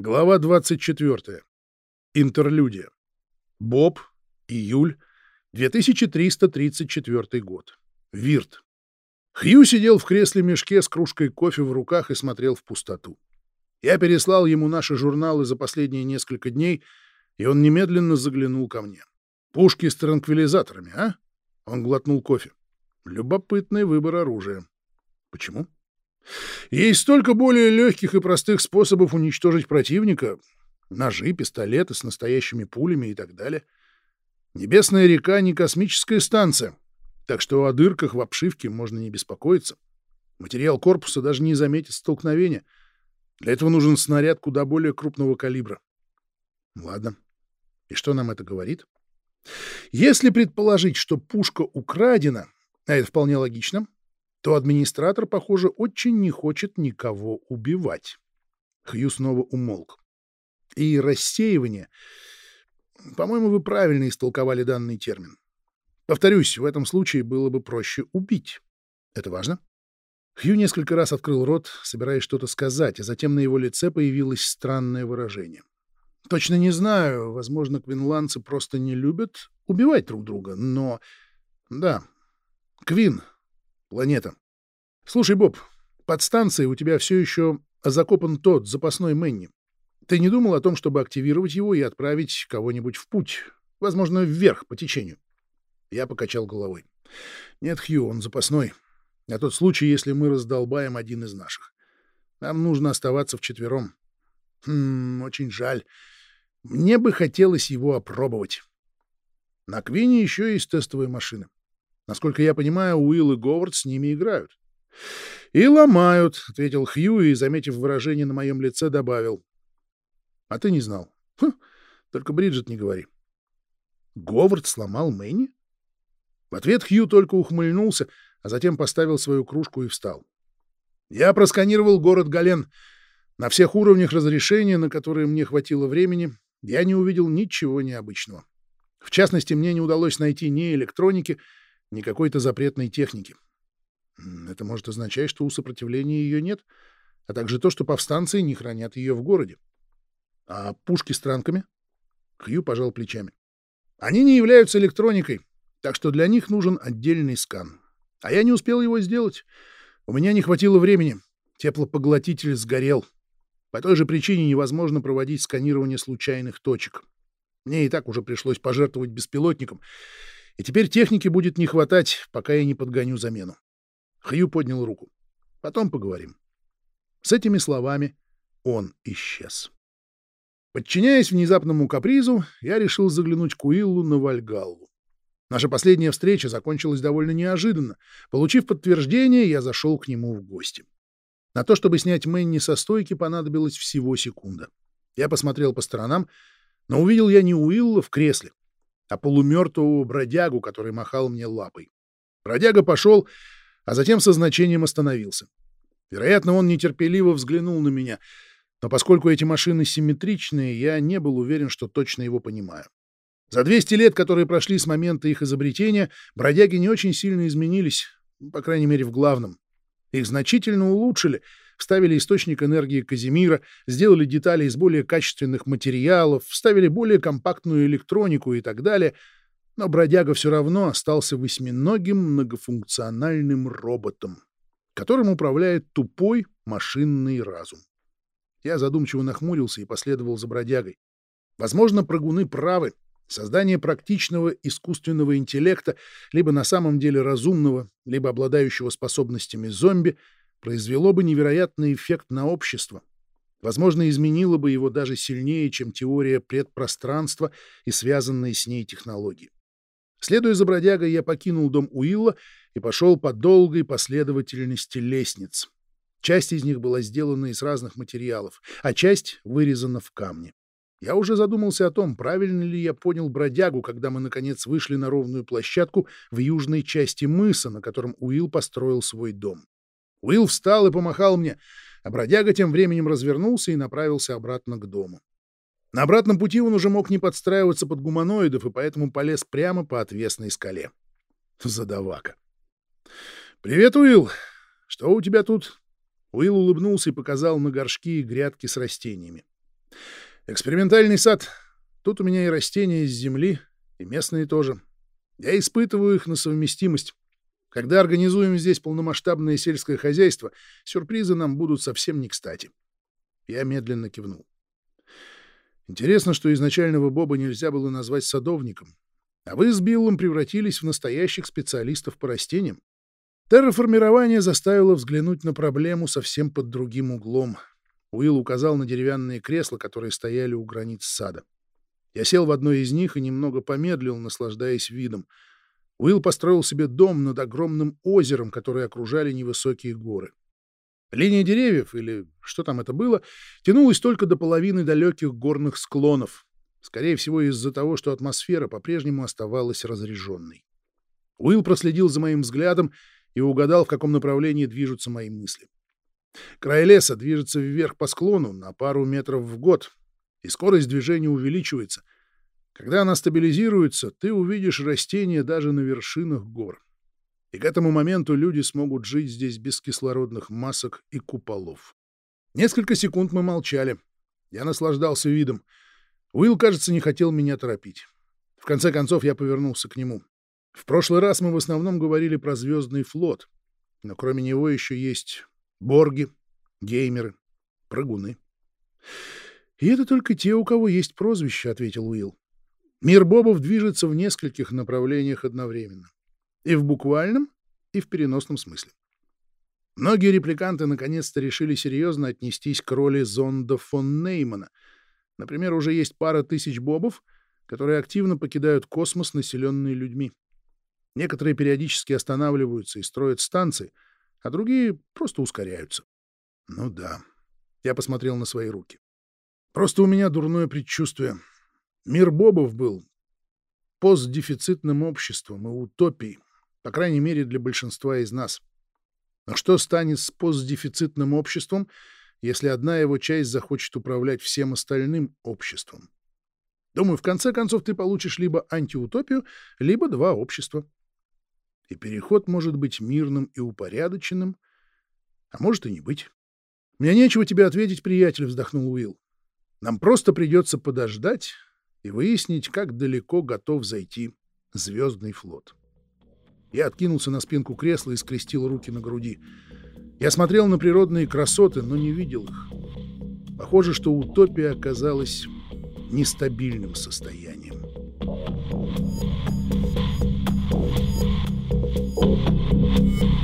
Глава 24. Интерлюдия. Боб. Июль. 2334 год. Вирт. Хью сидел в кресле-мешке с кружкой кофе в руках и смотрел в пустоту. Я переслал ему наши журналы за последние несколько дней, и он немедленно заглянул ко мне. Пушки с транквилизаторами, а? Он глотнул кофе. Любопытный выбор оружия. Почему? Есть столько более легких и простых способов уничтожить противника. Ножи, пистолеты с настоящими пулями и так далее. Небесная река не космическая станция, так что о дырках в обшивке можно не беспокоиться. Материал корпуса даже не заметит столкновения. Для этого нужен снаряд куда более крупного калибра. Ладно. И что нам это говорит? Если предположить, что пушка украдена, а это вполне логично, то администратор, похоже, очень не хочет никого убивать. Хью снова умолк. И рассеивание... По-моему, вы правильно истолковали данный термин. Повторюсь, в этом случае было бы проще убить. Это важно? Хью несколько раз открыл рот, собираясь что-то сказать, а затем на его лице появилось странное выражение. Точно не знаю, возможно, квинландцы просто не любят убивать друг друга, но... Да, Квин Планета. Слушай, Боб, под станцией у тебя все еще закопан тот запасной Мэнни. Ты не думал о том, чтобы активировать его и отправить кого-нибудь в путь? Возможно, вверх по течению. Я покачал головой. Нет, Хью, он запасной. На тот случай, если мы раздолбаем один из наших. Нам нужно оставаться вчетвером. Хм, очень жаль. Мне бы хотелось его опробовать. На Квине еще есть тестовые машины. Насколько я понимаю, Уилл и Говард с ними играют. — И ломают, — ответил Хью и, заметив выражение на моем лице, добавил. — А ты не знал. Хм, только Бриджит не говори. Говард сломал Мэнни? В ответ Хью только ухмыльнулся, а затем поставил свою кружку и встал. Я просканировал город Гален. На всех уровнях разрешения, на которые мне хватило времени, я не увидел ничего необычного. В частности, мне не удалось найти ни электроники, ни какой-то запретной техники. Это может означать, что у сопротивления ее нет, а также то, что повстанцы не хранят ее в городе. А пушки с транками? Хью пожал плечами. Они не являются электроникой, так что для них нужен отдельный скан. А я не успел его сделать. У меня не хватило времени. Теплопоглотитель сгорел. По той же причине невозможно проводить сканирование случайных точек. Мне и так уже пришлось пожертвовать беспилотником, и теперь техники будет не хватать, пока я не подгоню замену. Хью поднял руку. Потом поговорим. С этими словами он исчез. Подчиняясь внезапному капризу, я решил заглянуть к Уиллу на Вальгаллу. Наша последняя встреча закончилась довольно неожиданно. Получив подтверждение, я зашел к нему в гости. На то, чтобы снять Мэнни со стойки, понадобилось всего секунда. Я посмотрел по сторонам, но увидел я не Уилла в кресле, а полумертвого бродягу, который махал мне лапой. Бродяга пошел, а затем со значением остановился. Вероятно, он нетерпеливо взглянул на меня, но поскольку эти машины симметричные, я не был уверен, что точно его понимаю. За 200 лет, которые прошли с момента их изобретения, бродяги не очень сильно изменились, по крайней мере, в главном. Их значительно улучшили — вставили источник энергии Казимира, сделали детали из более качественных материалов, вставили более компактную электронику и так далее, но бродяга все равно остался восьминогим многофункциональным роботом, которым управляет тупой машинный разум. Я задумчиво нахмурился и последовал за бродягой. Возможно, прыгуны правы. Создание практичного искусственного интеллекта, либо на самом деле разумного, либо обладающего способностями зомби — произвело бы невероятный эффект на общество. Возможно, изменило бы его даже сильнее, чем теория предпространства и связанные с ней технологии. Следуя за бродягой, я покинул дом Уилла и пошел по долгой последовательности лестниц. Часть из них была сделана из разных материалов, а часть вырезана в камне. Я уже задумался о том, правильно ли я понял бродягу, когда мы, наконец, вышли на ровную площадку в южной части мыса, на котором Уилл построил свой дом. Уилл встал и помахал мне, а бродяга тем временем развернулся и направился обратно к дому. На обратном пути он уже мог не подстраиваться под гуманоидов, и поэтому полез прямо по отвесной скале. Задавака. «Привет, Уилл! Что у тебя тут?» Уилл улыбнулся и показал на горшки и грядки с растениями. Экспериментальный сад. Тут у меня и растения из земли, и местные тоже. Я испытываю их на совместимость. Когда организуем здесь полномасштабное сельское хозяйство, сюрпризы нам будут совсем не кстати. Я медленно кивнул. Интересно, что изначального Боба нельзя было назвать садовником, а вы с Биллом превратились в настоящих специалистов по растениям. Терраформирование заставило взглянуть на проблему совсем под другим углом. Уилл указал на деревянные кресла, которые стояли у границ сада. Я сел в одно из них и немного помедлил, наслаждаясь видом. Уилл построил себе дом над огромным озером, которое окружали невысокие горы. Линия деревьев, или что там это было, тянулась только до половины далеких горных склонов, скорее всего из-за того, что атмосфера по-прежнему оставалась разреженной. Уилл проследил за моим взглядом и угадал, в каком направлении движутся мои мысли. Край леса движется вверх по склону на пару метров в год, и скорость движения увеличивается. Когда она стабилизируется, ты увидишь растения даже на вершинах гор. И к этому моменту люди смогут жить здесь без кислородных масок и куполов. Несколько секунд мы молчали. Я наслаждался видом. Уилл, кажется, не хотел меня торопить. В конце концов, я повернулся к нему. В прошлый раз мы в основном говорили про звездный флот, но кроме него еще есть борги, геймеры, прыгуны. — И это только те, у кого есть прозвище, — ответил Уилл. Мир бобов движется в нескольких направлениях одновременно. И в буквальном, и в переносном смысле. Многие репликанты наконец-то решили серьезно отнестись к роли зонда фон Неймана. Например, уже есть пара тысяч бобов, которые активно покидают космос, населенный людьми. Некоторые периодически останавливаются и строят станции, а другие просто ускоряются. Ну да. Я посмотрел на свои руки. Просто у меня дурное предчувствие. Мир бобов был постдефицитным обществом и утопией, по крайней мере для большинства из нас. Но что станет с постдефицитным обществом, если одна его часть захочет управлять всем остальным обществом? Думаю, в конце концов ты получишь либо антиутопию, либо два общества и переход может быть мирным и упорядоченным, а может и не быть. — Мне нечего тебе ответить, приятель, — вздохнул Уилл. — Нам просто придется подождать и выяснить, как далеко готов зайти Звездный флот. Я откинулся на спинку кресла и скрестил руки на груди. Я смотрел на природные красоты, но не видел их. Похоже, что утопия оказалась нестабильным состоянием. Thank you.